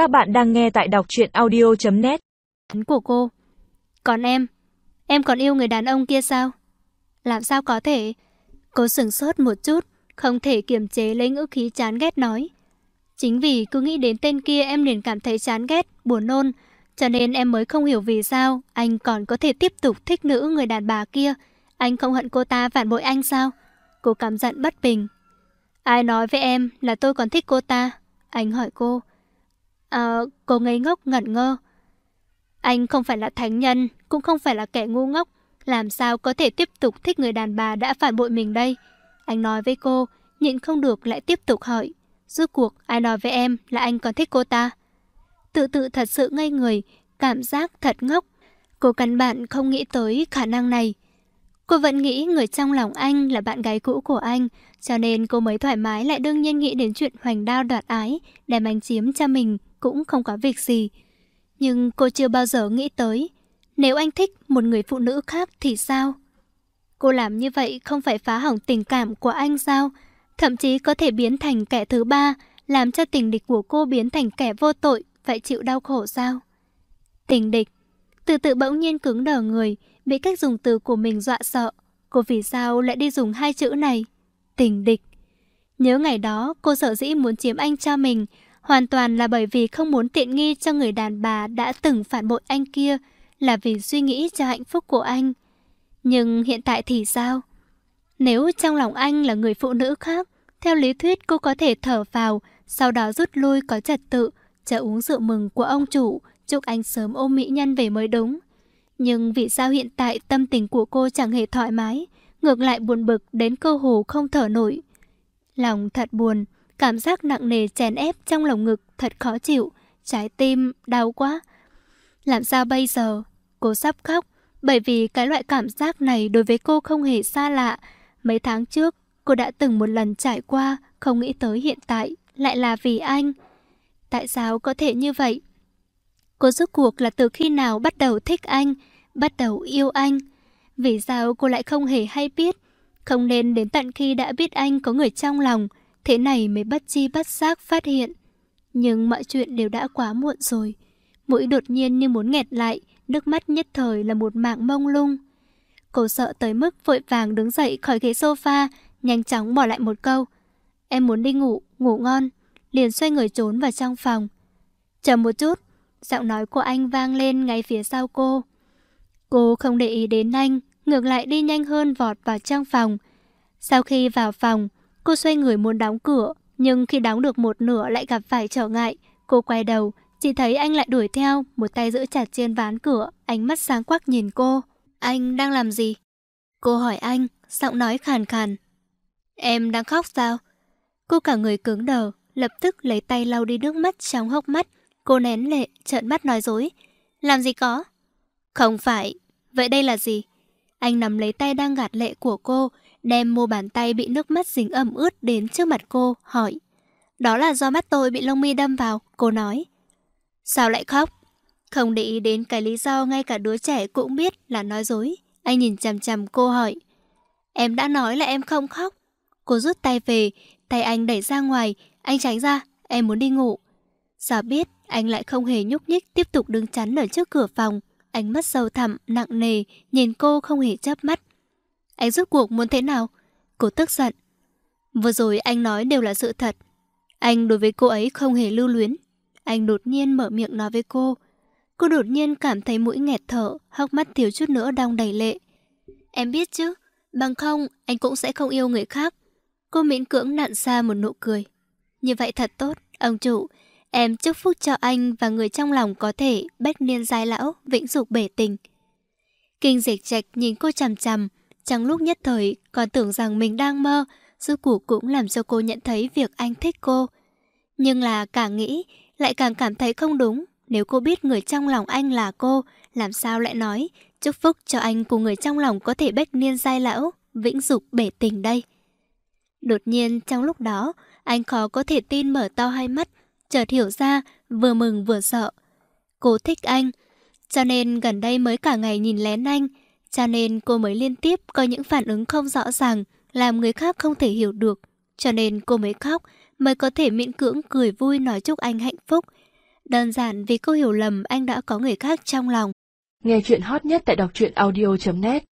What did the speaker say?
Các bạn đang nghe tại đọc truyện audio.net Của cô. Còn em? Em còn yêu người đàn ông kia sao? Làm sao có thể? Cô sửng sốt một chút Không thể kiềm chế lấy ngữ khí chán ghét nói. Chính vì cứ nghĩ đến tên kia em liền cảm thấy chán ghét, buồn nôn Cho nên em mới không hiểu vì sao Anh còn có thể tiếp tục thích nữ người đàn bà kia. Anh không hận cô ta phản bội anh sao? Cô cảm giận bất bình. Ai nói với em là tôi còn thích cô ta? Anh hỏi cô. À, cô ngây ngốc ngẩn ngơ. Anh không phải là thánh nhân, cũng không phải là kẻ ngu ngốc. Làm sao có thể tiếp tục thích người đàn bà đã phản bội mình đây? Anh nói với cô, nhịn không được lại tiếp tục hỏi. Rốt cuộc, ai nói với em là anh còn thích cô ta? Tự tự thật sự ngây người, cảm giác thật ngốc. Cô căn bản không nghĩ tới khả năng này. Cô vẫn nghĩ người trong lòng anh là bạn gái cũ của anh, cho nên cô mới thoải mái lại đương nhiên nghĩ đến chuyện hoành đao đoạt ái, đem anh chiếm cho mình cũng không có việc gì. Nhưng cô chưa bao giờ nghĩ tới, nếu anh thích một người phụ nữ khác thì sao? Cô làm như vậy không phải phá hỏng tình cảm của anh sao? Thậm chí có thể biến thành kẻ thứ ba, làm cho tình địch của cô biến thành kẻ vô tội, phải chịu đau khổ sao? Tình địch, từ tự bỗng nhiên cứng đờ người, bị cách dùng từ của mình dọa sợ. Cô vì sao lại đi dùng hai chữ này? Tình địch. Nhớ ngày đó, cô sợ dĩ muốn chiếm anh cho mình, hoàn toàn là bởi vì không muốn tiện nghi cho người đàn bà đã từng phản bội anh kia, là vì suy nghĩ cho hạnh phúc của anh. Nhưng hiện tại thì sao? Nếu trong lòng anh là người phụ nữ khác, theo lý thuyết cô có thể thở vào, sau đó rút lui có trật tự, chờ uống rượu mừng của ông chủ, chúc anh sớm ôm mỹ nhân về mới đúng. Nhưng vì sao hiện tại tâm tình của cô chẳng hề thoải mái, ngược lại buồn bực đến cơ hồ không thở nổi. Lòng thật buồn, Cảm giác nặng nề chèn ép trong lồng ngực thật khó chịu, trái tim đau quá. Làm sao bây giờ? Cô sắp khóc, bởi vì cái loại cảm giác này đối với cô không hề xa lạ. Mấy tháng trước, cô đã từng một lần trải qua, không nghĩ tới hiện tại, lại là vì anh. Tại sao có thể như vậy? Cô rốt cuộc là từ khi nào bắt đầu thích anh, bắt đầu yêu anh? Vì sao cô lại không hề hay biết? Không nên đến tận khi đã biết anh có người trong lòng, Thế này mới bất chi bất giác phát hiện. Nhưng mọi chuyện đều đã quá muộn rồi. Mũi đột nhiên như muốn nghẹt lại, nước mắt nhất thời là một mạng mông lung. Cô sợ tới mức vội vàng đứng dậy khỏi ghế sofa, nhanh chóng bỏ lại một câu. Em muốn đi ngủ, ngủ ngon. Liền xoay người trốn vào trong phòng. Chờ một chút, giọng nói của anh vang lên ngay phía sau cô. Cô không để ý đến anh, ngược lại đi nhanh hơn vọt vào trong phòng. Sau khi vào phòng, Cô xoay người muốn đóng cửa, nhưng khi đóng được một nửa lại gặp phải trở ngại. Cô quay đầu, chỉ thấy anh lại đuổi theo, một tay giữ chặt trên ván cửa, ánh mắt sáng quắc nhìn cô. Anh đang làm gì? Cô hỏi anh, giọng nói khàn khàn. Em đang khóc sao? Cô cả người cứng đờ, lập tức lấy tay lau đi nước mắt trong hốc mắt. Cô nén lệ, trợn mắt nói dối. Làm gì có? Không phải. Vậy đây là gì? Anh nắm lấy tay đang gạt lệ của cô, đem mu bàn tay bị nước mắt dính ẩm ướt đến trước mặt cô, hỏi. Đó là do mắt tôi bị lông mi đâm vào, cô nói. Sao lại khóc? Không để ý đến cái lý do ngay cả đứa trẻ cũng biết là nói dối. Anh nhìn chằm chằm cô hỏi. Em đã nói là em không khóc. Cô rút tay về, tay anh đẩy ra ngoài, anh tránh ra, em muốn đi ngủ. Sao biết, anh lại không hề nhúc nhích tiếp tục đứng chắn ở trước cửa phòng. Ánh mắt sâu thẳm, nặng nề, nhìn cô không hề chớp mắt. Anh rút cuộc muốn thế nào? Cô tức giận. Vừa rồi anh nói đều là sự thật. Anh đối với cô ấy không hề lưu luyến. Anh đột nhiên mở miệng nói với cô. Cô đột nhiên cảm thấy mũi nghẹt thở, hốc mắt thiếu chút nữa đong đầy lệ. Em biết chứ, bằng không anh cũng sẽ không yêu người khác. Cô miễn cưỡng nặn ra một nụ cười. Như vậy thật tốt, ông chủ. Em chúc phúc cho anh và người trong lòng có thể bách niên giai lão, vĩnh dục bể tình. Kinh dịch trạch nhìn cô chằm chằm, trong lúc nhất thời còn tưởng rằng mình đang mơ, rốt cuộc cũng làm cho cô nhận thấy việc anh thích cô. Nhưng là càng nghĩ, lại càng cảm thấy không đúng. Nếu cô biết người trong lòng anh là cô, làm sao lại nói chúc phúc cho anh cùng người trong lòng có thể bách niên giai lão, vĩnh dục bể tình đây. Đột nhiên trong lúc đó, anh khó có thể tin mở to hai mắt, chợt hiểu ra, vừa mừng vừa sợ. Cô thích anh, cho nên gần đây mới cả ngày nhìn lén anh, cho nên cô mới liên tiếp có những phản ứng không rõ ràng, làm người khác không thể hiểu được. Cho nên cô mới khóc, mới có thể miễn cưỡng cười vui nói chúc anh hạnh phúc. Đơn giản vì cô hiểu lầm anh đã có người khác trong lòng. Nghe chuyện hot nhất tại đọc truyện audio.net